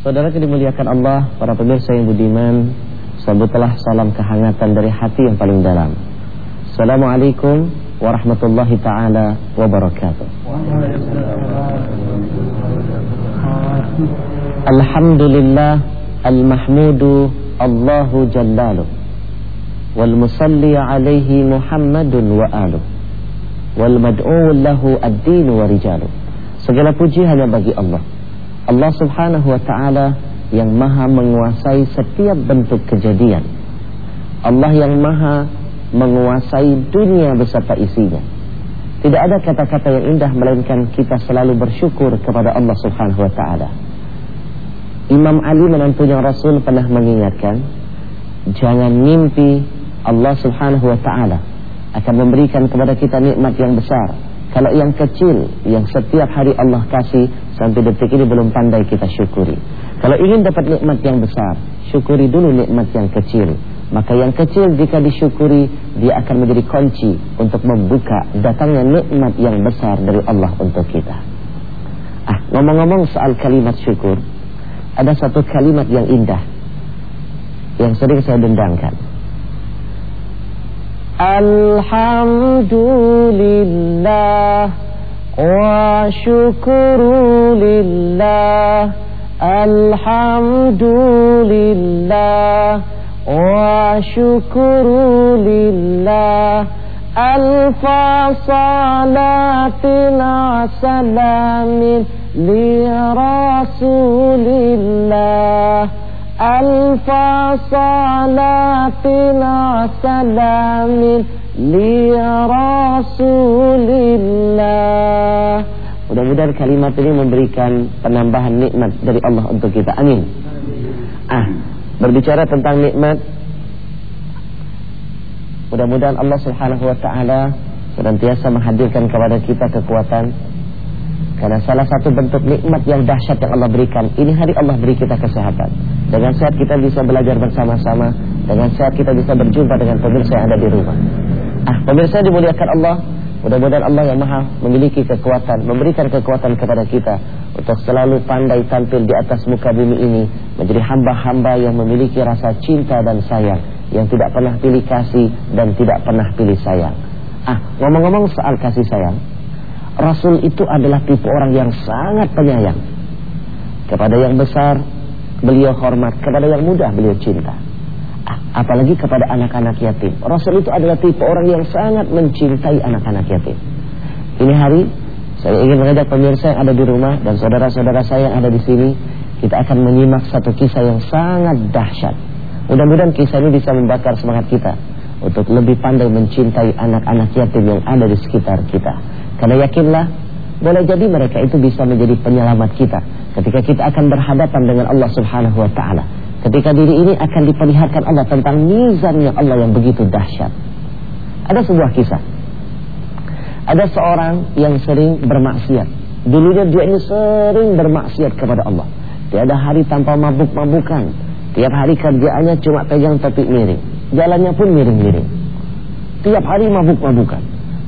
Saudara dimuliakan Allah, para pemirsa yang budiman, sambutlah salam kehangatan dari hati yang paling dalam. Assalamualaikum warahmatullahi taala wabarakatuh. Alhamdulillah al-mahmudu Allahu jallalu wal musalli alaihi Muhammadun wa alu wal mad'u lahu ad-din wa rijalu. Segala puji hanya bagi Allah Allah subhanahu wa ta'ala yang maha menguasai setiap bentuk kejadian. Allah yang maha menguasai dunia beserta isinya. Tidak ada kata-kata yang indah melainkan kita selalu bersyukur kepada Allah subhanahu wa ta'ala. Imam Ali menantunya Rasul pernah mengingatkan Jangan mimpi Allah subhanahu wa ta'ala akan memberikan kepada kita nikmat yang besar. Kalau yang kecil yang setiap hari Allah kasih Sampai detik ini belum pandai kita syukuri. Kalau ingin dapat nikmat yang besar Syukuri dulu nikmat yang kecil. Maka yang kecil jika disyukuri Dia akan menjadi kunci Untuk membuka datangnya nikmat yang besar Dari Allah untuk kita. Ah, Ngomong-ngomong soal kalimat syukur Ada satu kalimat yang indah Yang sering saya dendangkan. Alhamdulillah. وشكر لله الحمد لله وشكر لله ألف صلاة وسلام لرسول الله ألف صلاة وسلام lirasulillah mudah-mudahan kalimat ini memberikan penambahan nikmat dari Allah untuk kita. Amin. Ah berbicara tentang nikmat mudah-mudahan Allah Subhanahu wa taala senantiasa menghadirkan kepada kita kekuatan. Karena salah satu bentuk nikmat yang dahsyat yang Allah berikan Ini hari Allah beri kita kesehatan. Dengan sehat kita bisa belajar bersama-sama. Dengan sehat kita bisa berjumpa dengan pemirsa yang ada di rumah. Ah, pemirsa dimuliakan Allah Mudah-mudahan Allah yang maha memiliki kekuatan Memberikan kekuatan kepada kita Untuk selalu pandai tampil di atas muka bumi ini Menjadi hamba-hamba yang memiliki rasa cinta dan sayang Yang tidak pernah pilih kasih dan tidak pernah pilih sayang Ah, ngomong-ngomong soal kasih sayang Rasul itu adalah tipe orang yang sangat penyayang. Kepada yang besar beliau hormat, kepada yang muda beliau cinta. Apalagi kepada anak-anak yatim. Rasul itu adalah tipe orang yang sangat mencintai anak-anak yatim. Ini hari saya ingin mengajak pemirsa yang ada di rumah dan saudara-saudara saya yang ada di sini, kita akan menyimak satu kisah yang sangat dahsyat. Mudah-mudahan kisah ini bisa membakar semangat kita untuk lebih pandai mencintai anak-anak yatim yang ada di sekitar kita. Karena yakinlah boleh jadi mereka itu bisa menjadi penyelamat kita ketika kita akan berhadapan dengan Allah Subhanahu wa taala. Ketika diri ini akan diperlihatkan Allah tentang mizannya Allah yang begitu dahsyat. Ada sebuah kisah. Ada seorang yang sering bermaksiat. Dulunya dia ini sering bermaksiat kepada Allah. Tiada hari tanpa mabuk-mabukan. Tiap hari kerjaannya cuma pegang topik miring. Jalannya pun miring-miring. Tiap hari mabuk-mabukan.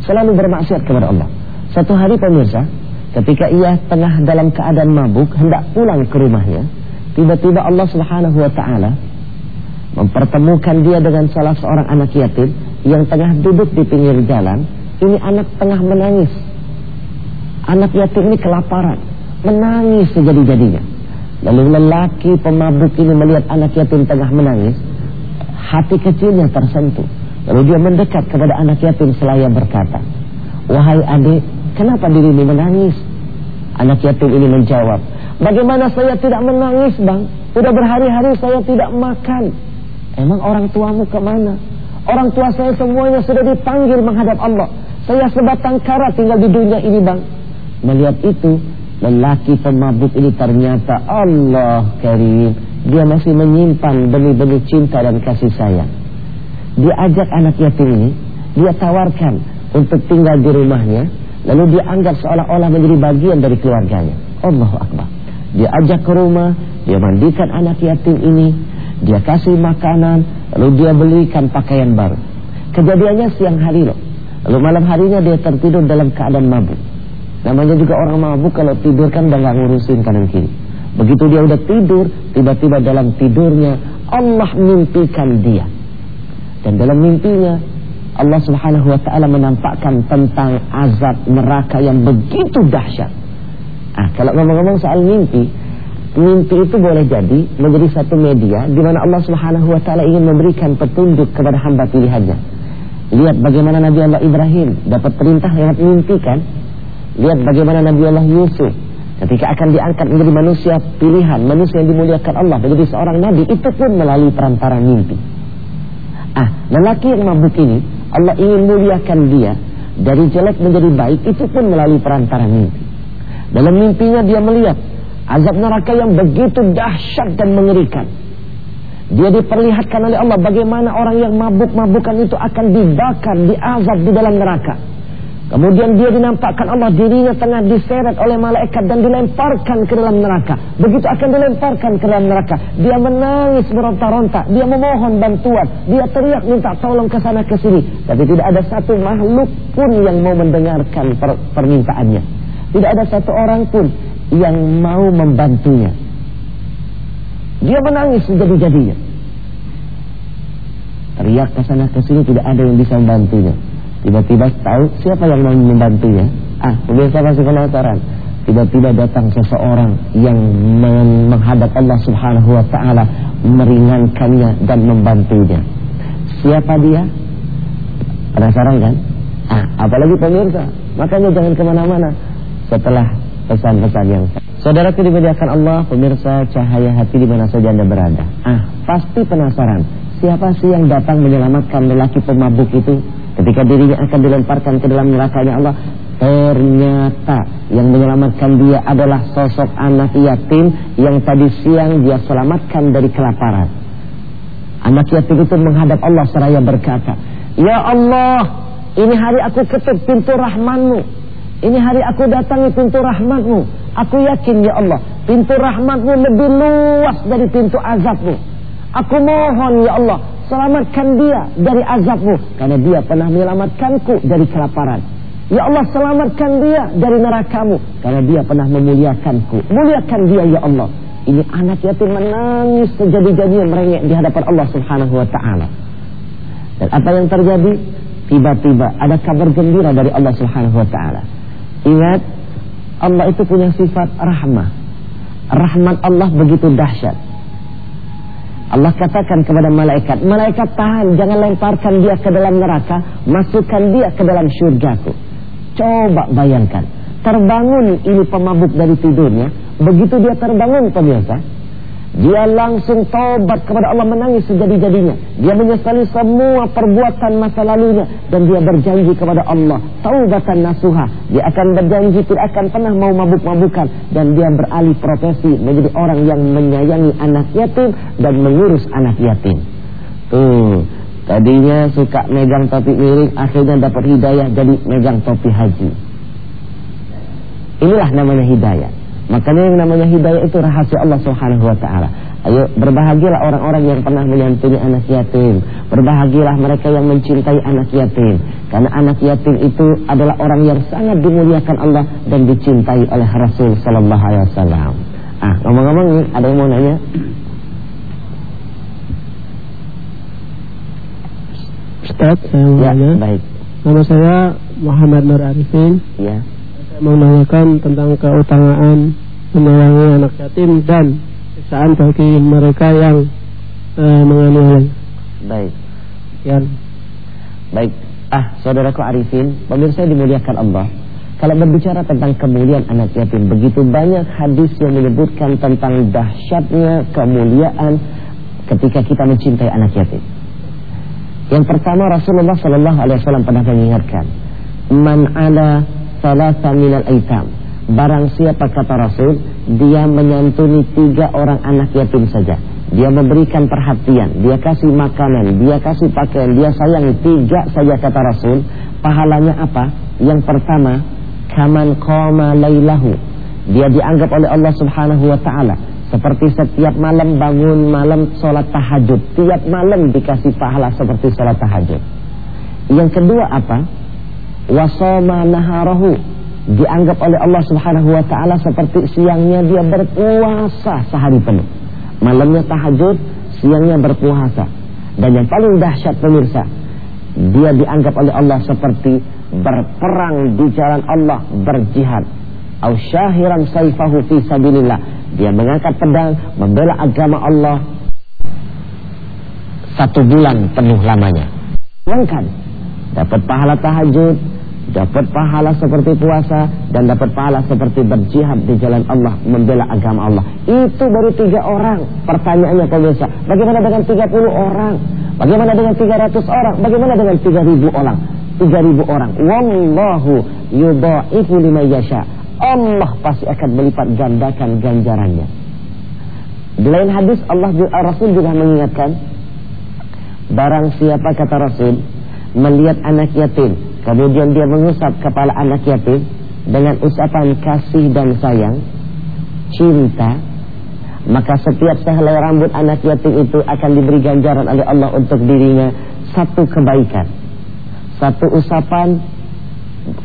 Selalu bermaksiat kepada Allah. Satu hari pemirsa, ketika ia tengah dalam keadaan mabuk hendak pulang ke rumahnya, tiba-tiba Allah Subhanahu wa taala mempertemukan dia dengan salah seorang anak yatim yang tengah duduk di pinggir jalan. Ini anak tengah menangis. Anak yatim ini kelaparan, menangis sejadi-jadinya. Lalu lelaki pemabuk ini melihat anak yatim tengah menangis, hati kecilnya tersentuh. Lalu dia mendekat kepada anak yatim selaya berkata, "Wahai adik, Kenapa dirimu menangis? Anak yatim ini menjawab, Bagaimana saya tidak menangis bang? Sudah berhari-hari saya tidak makan. Emang orang tuamu ke mana? Orang tua saya semuanya sudah dipanggil menghadap Allah. Saya sebatang kara tinggal di dunia ini bang. Melihat itu, lelaki pemabuk ini ternyata Allah Karim. Dia masih menyimpan benih-benih cinta dan kasih sayang. Dia ajak anak yatim ini, dia tawarkan untuk tinggal di rumahnya Lalu dia anggap seolah-olah menjadi bagian dari keluarganya. Allahu Akbar. Dia ajak ke rumah, dia mandikan anak yatim ini, dia kasih makanan, lalu dia belikan pakaian baru. Kejadiannya siang hari loh. Lalu malam harinya dia tertidur dalam keadaan mabuk. Namanya juga orang mabuk kalau tidur kan udah gak ngurusin kanan kiri. Begitu dia udah tidur, tiba-tiba dalam tidurnya Allah mimpikan dia. Dan dalam mimpinya Allah Subhanahu wa taala menampakkan tentang azab neraka yang begitu dahsyat. Ah, kalau ngomong-ngomong soal mimpi, mimpi itu boleh jadi menjadi satu media di mana Allah Subhanahu wa taala ingin memberikan petunjuk kepada hamba pilihannya. Lihat bagaimana Nabi Allah Ibrahim dapat perintah lewat mimpi kan? Lihat bagaimana Nabi Allah Yusuf ketika akan diangkat menjadi manusia pilihan, manusia yang dimuliakan Allah menjadi seorang nabi itu pun melalui perantara mimpi. Ah, lelaki yang mabuk ini Allah ingin muliakan dia dari jelek menjadi baik itu pun melalui perantara mimpi. Dalam mimpinya dia melihat azab neraka yang begitu dahsyat dan mengerikan. Dia diperlihatkan oleh Allah bagaimana orang yang mabuk-mabukan itu akan dibakar, diazab di dalam neraka. Kemudian dia dinampakkan Allah dirinya tengah diseret oleh malaikat dan dilemparkan ke dalam neraka. Begitu akan dilemparkan ke dalam neraka, dia menangis meronta-ronta, dia memohon bantuan, dia teriak minta tolong ke sana ke sini. Tapi tidak ada satu makhluk pun yang mau mendengarkan per permintaannya. Tidak ada satu orang pun yang mau membantunya. Dia menangis jadi-jadinya. Teriak ke sana ke sini tidak ada yang bisa membantunya. Tiba-tiba tahu siapa yang mau membantunya. Ah, pemirsa pasti penasaran. Tiba-tiba datang seseorang yang menghadap Allah Subhanahu wa taala meringankannya dan membantunya. Siapa dia? Penasaran kan? Ah, apalagi pemirsa. Makanya jangan ke mana-mana setelah pesan-pesan yang Saudara dimuliakan Allah, pemirsa cahaya hati di mana saja Anda berada. Ah, pasti penasaran, siapa sih yang datang menyelamatkan lelaki pemabuk itu ketika dirinya akan dilemparkan ke dalam nerakanya Allah? Ternyata yang menyelamatkan dia adalah sosok anak yatim yang tadi siang dia selamatkan dari kelaparan. Anak yatim itu menghadap Allah seraya berkata, Ya Allah, ini hari aku ketuk pintu rahmanmu. Ini hari aku datangi pintu rahmatmu. Aku yakin ya Allah, pintu rahmatmu lebih luas dari pintu azabmu. Aku mohon ya Allah, selamatkan dia dari azabmu. Karena dia pernah menyelamatkanku dari kelaparan. Ya Allah, selamatkan dia dari nerakamu. Karena dia pernah memuliakanku. Muliakan dia ya Allah. Ini anak yatim menangis sejadi-jadinya merengek di hadapan Allah subhanahu wa ta'ala. Dan apa yang terjadi? Tiba-tiba ada kabar gembira dari Allah subhanahu wa ta'ala. Ingat Allah itu punya sifat rahmah. Rahmat Allah begitu dahsyat. Allah katakan kepada malaikat Malaikat tahan jangan lemparkan dia ke dalam neraka Masukkan dia ke dalam syurgaku. Coba bayangkan Terbangun ini pemabuk dari tidurnya Begitu dia terbangun pemirsa dia langsung taubat kepada Allah menangis sejadi-jadinya. Dia menyesali semua perbuatan masa lalunya. Dan dia berjanji kepada Allah. Taubatan nasuha. Dia akan berjanji tidak akan pernah mau mabuk-mabukan. Dan dia beralih profesi menjadi orang yang menyayangi anak yatim. Dan mengurus anak yatim. Tuh. Tadinya suka megang topi miring. Akhirnya dapat hidayah jadi megang topi haji. Inilah namanya hidayah. Makanya yang namanya hidayah itu rahasia Allah Subhanahu wa taala. Ayo berbahagialah orang-orang yang pernah menyantuni anak yatim. Berbahagialah mereka yang mencintai anak yatim. Karena anak yatim itu adalah orang yang sangat dimuliakan Allah dan dicintai oleh Rasul sallallahu alaihi wasallam. Ah, ngomong-ngomong nih, ada yang mau nanya? Ustaz, saya mau ya, nanya. baik. Nama saya Muhammad Nur Arifin. Ya menanyakan tentang keutamaan menyayangi anak yatim dan siksaan bagi mereka yang e, menganiaya. Baik. Ya. Baik. Ah, saudaraku Arifin, pemirsa dimuliakan Allah. Kalau berbicara tentang kemuliaan anak yatim, begitu banyak hadis yang menyebutkan tentang dahsyatnya kemuliaan ketika kita mencintai anak yatim. Yang pertama Rasulullah Shallallahu Alaihi Wasallam pernah mengingatkan, man ada salasa minal aitam. Barang siapa kata Rasul, dia menyantuni tiga orang anak yatim saja. Dia memberikan perhatian, dia kasih makanan, dia kasih pakaian, dia sayang tiga saja kata Rasul. Pahalanya apa? Yang pertama, kaman qama lailahu. Dia dianggap oleh Allah Subhanahu wa taala seperti setiap malam bangun malam sholat tahajud. Tiap malam dikasih pahala seperti sholat tahajud. Yang kedua apa? wasoma naharahu dianggap oleh Allah Subhanahu wa taala seperti siangnya dia berpuasa sehari penuh. Malamnya tahajud, siangnya berpuasa. Dan yang paling dahsyat pemirsa, dia dianggap oleh Allah seperti berperang di jalan Allah, berjihad. Au syahiran saifahu fi sabilillah. Dia mengangkat pedang membela agama Allah satu bulan penuh lamanya. Bayangkan, dapat pahala tahajud, dapat pahala seperti puasa dan dapat pahala seperti berjihad di jalan Allah membela agama Allah. Itu baru tiga orang. Pertanyaannya pemirsa, bagaimana dengan 30 orang? Bagaimana dengan 300 orang? Bagaimana dengan 3000 orang? 3000 orang. Wallahu yudha'ifu liman yasha. Allah pasti akan melipat gandakan ganjarannya. Di lain hadis Allah Rasul juga mengingatkan barang siapa kata Rasul melihat anak yatim kemudian dia mengusap kepala anak yatim dengan usapan kasih dan sayang cinta maka setiap sehelai rambut anak yatim itu akan diberi ganjaran oleh Allah untuk dirinya satu kebaikan satu usapan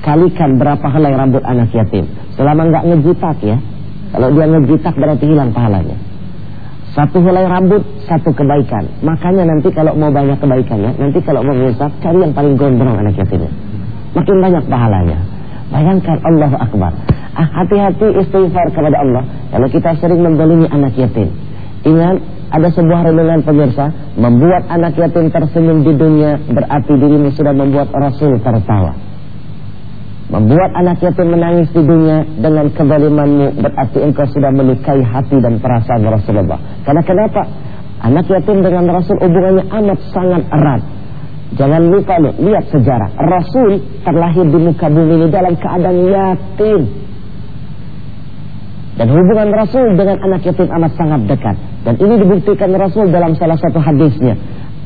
kalikan berapa helai rambut anak yatim selama nggak ngejitak ya kalau dia ngejitak berarti hilang pahalanya satu helai rambut, satu kebaikan. Makanya nanti kalau mau banyak kebaikannya, nanti kalau mau mengusap, cari yang paling gondrong anak yatimnya. Makin banyak pahalanya. Bayangkan Allah Akbar. Ah, hati-hati istighfar kepada Allah. Kalau kita sering mendolimi anak yatim. Ingat, ada sebuah renungan pemirsa. Membuat anak yatim tersenyum di dunia, berarti dirimu sudah membuat Rasul tertawa. Membuat anak yatim menangis di dunia dengan kezalimanmu berarti engkau sudah melukai hati dan perasaan Rasulullah. Karena kenapa? Anak yatim dengan Rasul hubungannya amat sangat erat. Jangan lupa loh, lihat sejarah. Rasul terlahir di muka bumi ini dalam keadaan yatim. Dan hubungan Rasul dengan anak yatim amat sangat dekat. Dan ini dibuktikan Rasul dalam salah satu hadisnya.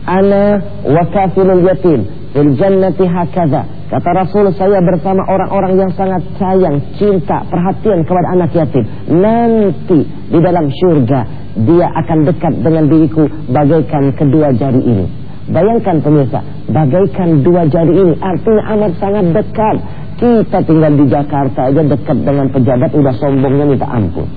Ana wa kafilul yatim fil jannati hakadha Kata Rasul saya bersama orang-orang yang sangat sayang, cinta, perhatian kepada anak yatim. Nanti di dalam syurga dia akan dekat dengan diriku bagaikan kedua jari ini. Bayangkan pemirsa, bagaikan dua jari ini artinya amat sangat dekat. Kita tinggal di Jakarta aja dekat dengan pejabat udah sombongnya minta ampun.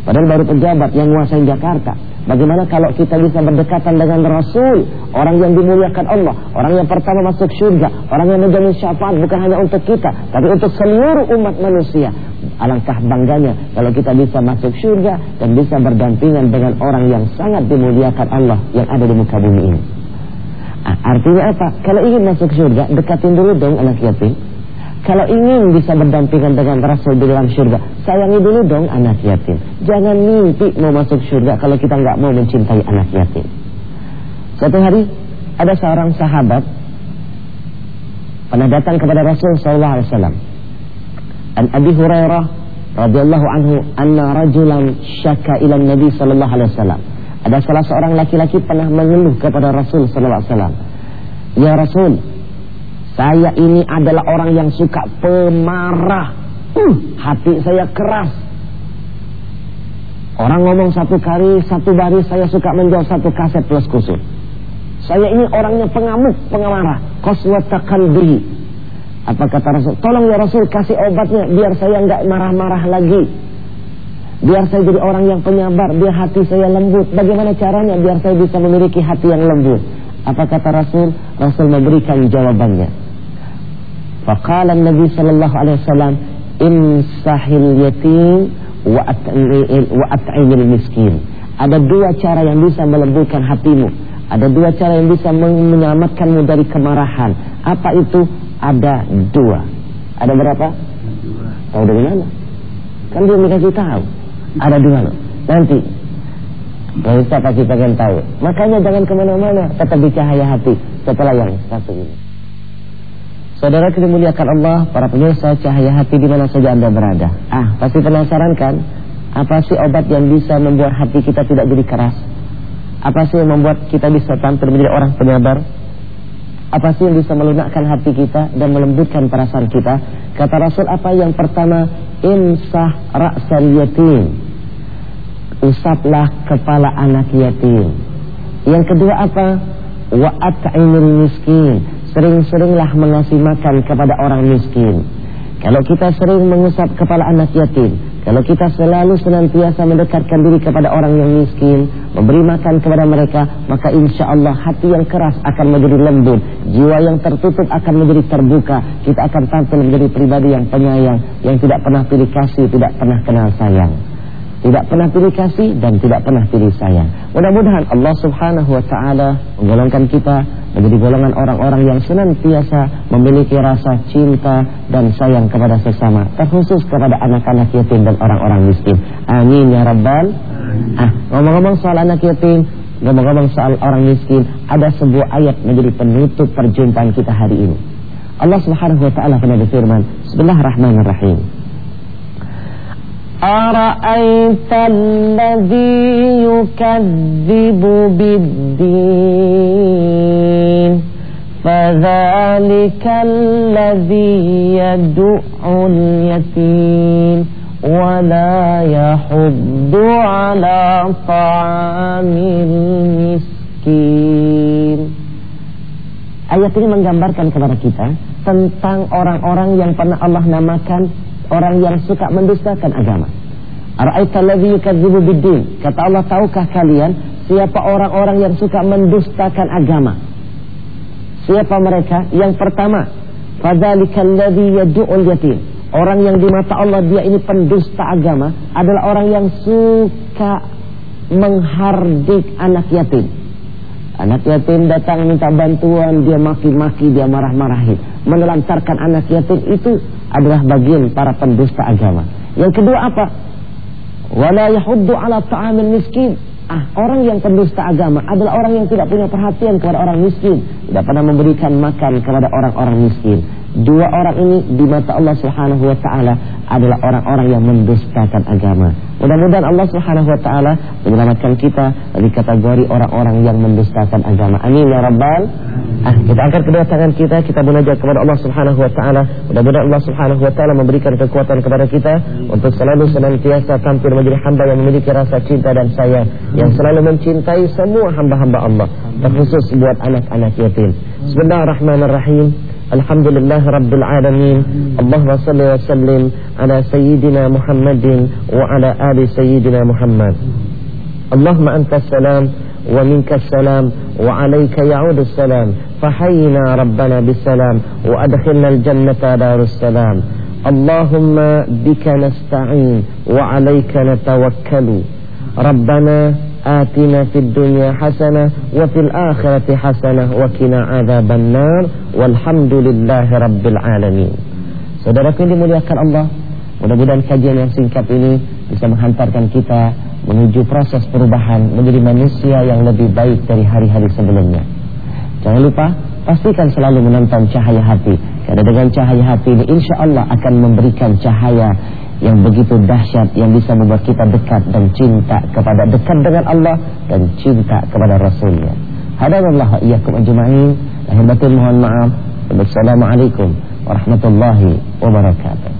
Padahal baru pejabat yang menguasai Jakarta. Bagaimana kalau kita bisa berdekatan dengan Rasul Orang yang dimuliakan Allah Orang yang pertama masuk surga Orang yang menjamin syafaat bukan hanya untuk kita Tapi untuk seluruh umat manusia Alangkah bangganya kalau kita bisa masuk surga Dan bisa berdampingan dengan orang yang sangat dimuliakan Allah Yang ada di muka bumi ini Artinya apa? Kalau ingin masuk surga Dekatin dulu dong anak yatim kalau ingin bisa berdampingan dengan Rasul di dalam surga, sayangi dulu dong anak yatim. Jangan mimpi mau masuk surga kalau kita nggak mau mencintai anak yatim. Suatu hari ada seorang sahabat pernah datang kepada Rasul sallallahu alaihi wasallam. An Abi Hurairah radhiyallahu anhu anna rajulan syaka ila Nabi sallallahu alaihi wasallam. Ada salah seorang laki-laki pernah mengeluh kepada Rasul sallallahu alaihi wasallam. Ya Rasul, saya ini adalah orang yang suka pemarah. Uh, hati saya keras. Orang ngomong satu kali, satu baris, saya suka menjawab satu kaset plus kusut. Saya ini orangnya pengamuk, pengamarah. Qaswatakan bihi. Apa kata Rasul? Tolong ya Rasul kasih obatnya biar saya nggak marah-marah lagi. Biar saya jadi orang yang penyabar, biar hati saya lembut. Bagaimana caranya biar saya bisa memiliki hati yang lembut? Apa kata Rasul? Rasul memberikan jawabannya. Faqala Nabi sallallahu alaihi wasallam, "Imsahil yatim wa at'imil miskin." Ada dua cara yang bisa melembutkan hatimu. Ada dua cara yang bisa menyelamatkanmu dari kemarahan. Apa itu? Ada dua. Ada berapa? Dua. Tahu dari mana? Kan dia dikasih tahu. Ada dua loh. Nanti Pemirsa pasti pengen tahu. Makanya jangan ke mana-mana, tetap di cahaya hati setelah yang satu ini. Saudara kita muliakan Allah, para pemirsa cahaya hati di mana saja anda berada. Ah, pasti penasaran kan? Apa sih obat yang bisa membuat hati kita tidak jadi keras? Apa sih yang membuat kita bisa tampil menjadi orang penyabar? Apa sih yang bisa melunakkan hati kita dan melembutkan perasaan kita? Kata Rasul apa yang pertama? Insah ra'sal yatim usaplah kepala anak yatim. Yang kedua apa? Wa at'imil miskin. Sering-seringlah mengasih makan kepada orang miskin. Kalau kita sering mengusap kepala anak yatim, kalau kita selalu senantiasa mendekatkan diri kepada orang yang miskin, memberi makan kepada mereka, maka insya Allah hati yang keras akan menjadi lembut, jiwa yang tertutup akan menjadi terbuka. Kita akan tampil menjadi pribadi yang penyayang, yang tidak pernah pilih kasih, tidak pernah kenal sayang. Tidak pernah pilih kasih dan tidak pernah pilih sayang. Mudah-mudahan Allah subhanahu wa ta'ala menggolongkan kita menjadi golongan orang-orang yang senantiasa memiliki rasa cinta dan sayang kepada sesama. Terkhusus kepada anak-anak yatim dan orang-orang miskin. Amin ya Rabbal. Ah, ngomong-ngomong soal anak yatim, ngomong-ngomong soal orang miskin, ada sebuah ayat menjadi penutup perjumpaan kita hari ini. Allah subhanahu wa ta'ala pernah berfirman, Bismillahirrahmanirrahim. أرأيت الذي يكذب بالدين فذلك الذي يدع اليتيم ولا يحض على طعام المسكين Ayat ini menggambarkan kepada kita tentang orang-orang yang pernah Allah namakan orang yang suka mendustakan agama. Ara'aital yukadzibu biddin. Kata Allah, tahukah kalian siapa orang-orang yang suka mendustakan agama? Siapa mereka? Yang pertama, fadzalikal ladzi yad'ul yatim. Orang yang di mata Allah dia ini pendusta agama adalah orang yang suka menghardik anak yatim. Anak yatim datang minta bantuan, dia maki-maki, dia marah-marahi. Menelantarkan anak yatim itu adalah bagian para pendusta agama. Yang kedua apa? Wala yahuddu ala ta'amil miskin. Ah, orang yang pendusta agama adalah orang yang tidak punya perhatian kepada orang miskin, tidak pernah memberikan makan kepada orang-orang miskin. Dua orang ini di mata Allah Subhanahu wa taala adalah orang-orang yang mendustakan agama. Mudah-mudahan Allah Subhanahu wa taala menyelamatkan kita dari kategori orang-orang yang mendustakan agama. Amin ya rabbal Ah, kita angkat kedua tangan kita, kita menajak kepada Allah Subhanahu wa taala. Mudah-mudahan Allah Subhanahu wa taala memberikan kekuatan kepada kita untuk selalu senantiasa tampil menjadi hamba yang memiliki rasa cinta dan sayang, yang selalu mencintai semua hamba-hamba Allah, terkhusus buat anak-anak yatim. Bismillahirrahmanirrahim. Alhamdulillah Rabbil Alamin Allahumma salli wa sallim على سيدنا محمد وعلى آل سيدنا محمد. اللهم أنت السلام ومنك السلام وعليك يعود السلام. فحينا ربنا بالسلام وأدخلنا الجنة دار السلام. اللهم بك نستعين وعليك نتوكل. ربنا آتنا في الدنيا حسنة وفي الآخرة حسنة وكنا عذاب النار. والحمد لله رب العالمين. Saudaraku yang dimuliakan Allah Mudah-mudahan kajian yang singkat ini Bisa menghantarkan kita Menuju proses perubahan Menjadi manusia yang lebih baik dari hari-hari sebelumnya Jangan lupa Pastikan selalu menonton cahaya hati Karena dengan cahaya hati ini Insya Allah akan memberikan cahaya yang begitu dahsyat yang bisa membuat kita dekat dan cinta kepada dekat dengan Allah dan cinta kepada Rasulnya. Hadanallahu iyyakum ajma'in. Lahir batin mohon maaf. Wassalamualaikum warahmatullahi wabarakatuh.